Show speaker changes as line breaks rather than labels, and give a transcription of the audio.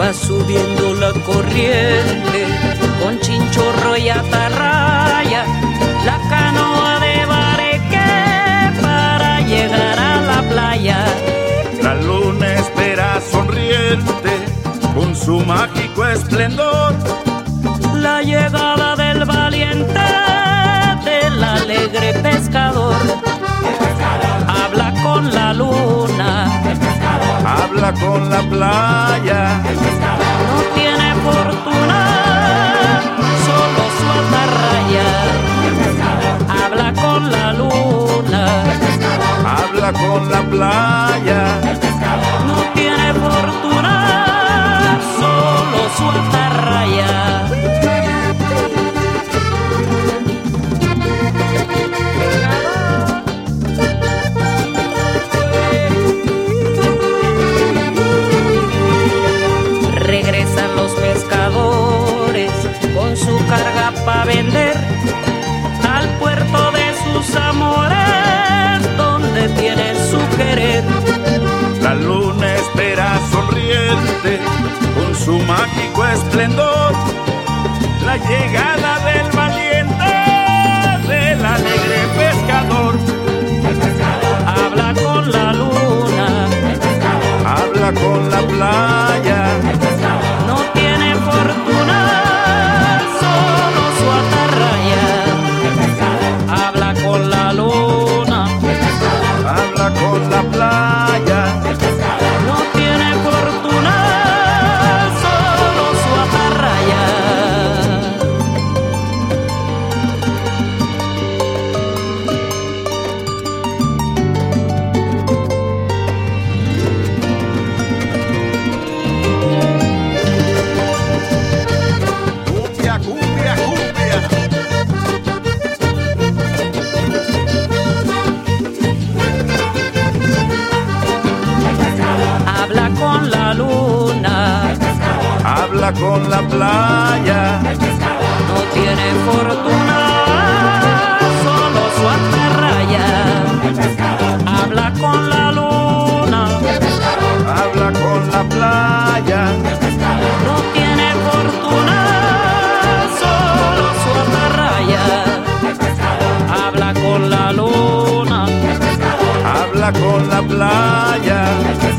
Va subiendo la
corriente con chinchorro y atarraya. Su mágico esplendor,
la llegada del valiente, del alegre pescador. Habla con la luna,
habla con la playa.
No tiene fortuna, solo su atarraya. Habla con la luna,
habla con la playa.
Regresan los pescadores con su carga para vender al puerto de sus amores donde tiene su querer.
La luna espera sonriente con su mágico esplendor la llegada del valiente, del alegre pescador.
Habla con la luna,
habla con la playa.
Con la luna,
habla con la playa.
No tiene fortuna, solo su atarraya. Habla con la luna,
habla con la playa.
No tiene fortuna, solo su atarraya. Habla con la luna,
habla con la playa.